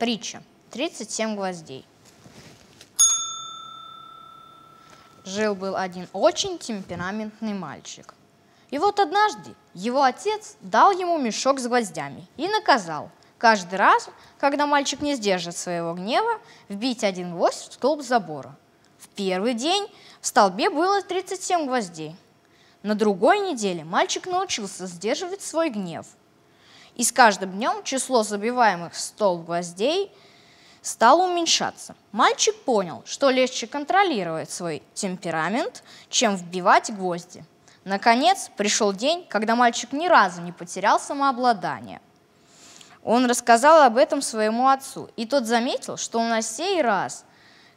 Притча. 37 гвоздей. Жил-был один очень темпераментный мальчик. И вот однажды его отец дал ему мешок с гвоздями и наказал каждый раз, когда мальчик не сдержит своего гнева, вбить один гвоздь в столб забора. В первый день в столбе было 37 гвоздей. На другой неделе мальчик научился сдерживать свой гнев – и с каждым днем число забиваемых в стол гвоздей стало уменьшаться. Мальчик понял, что легче контролировать свой темперамент, чем вбивать гвозди. Наконец пришел день, когда мальчик ни разу не потерял самообладание. Он рассказал об этом своему отцу, и тот заметил, что на сей раз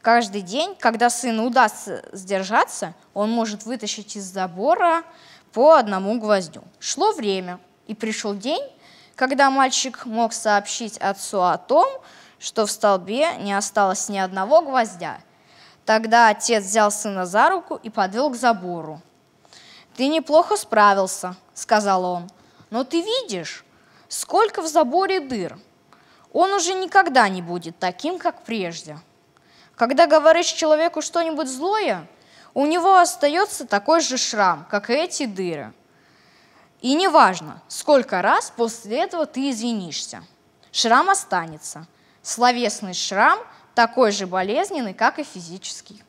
каждый день, когда сыну удастся сдержаться, он может вытащить из забора по одному гвоздю. Шло время, и пришел день, когда мальчик мог сообщить отцу о том, что в столбе не осталось ни одного гвоздя. Тогда отец взял сына за руку и подвел к забору. «Ты неплохо справился», — сказал он, — «но ты видишь, сколько в заборе дыр. Он уже никогда не будет таким, как прежде. Когда говоришь человеку что-нибудь злое, у него остается такой же шрам, как и эти дыры. И неважно, сколько раз после этого ты извинишься. Шрам останется. Словесный шрам такой же болезненный, как и физический.